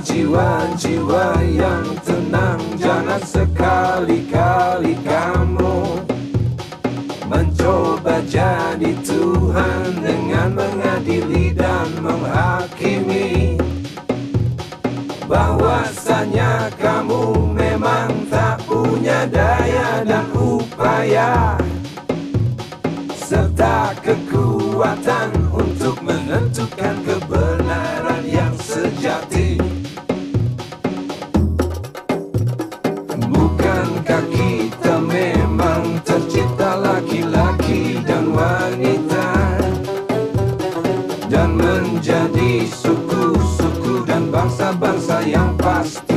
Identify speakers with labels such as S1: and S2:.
S1: jiwa-jiwa yang tenang. Jangan sekali-kali kamu Mencoba jadi Tuhan Dengan mengadili dan menghakimi. Bahwasanya kamu memang tak punya daya dan upaya Serta kekuatan untuk menentukan ke fast.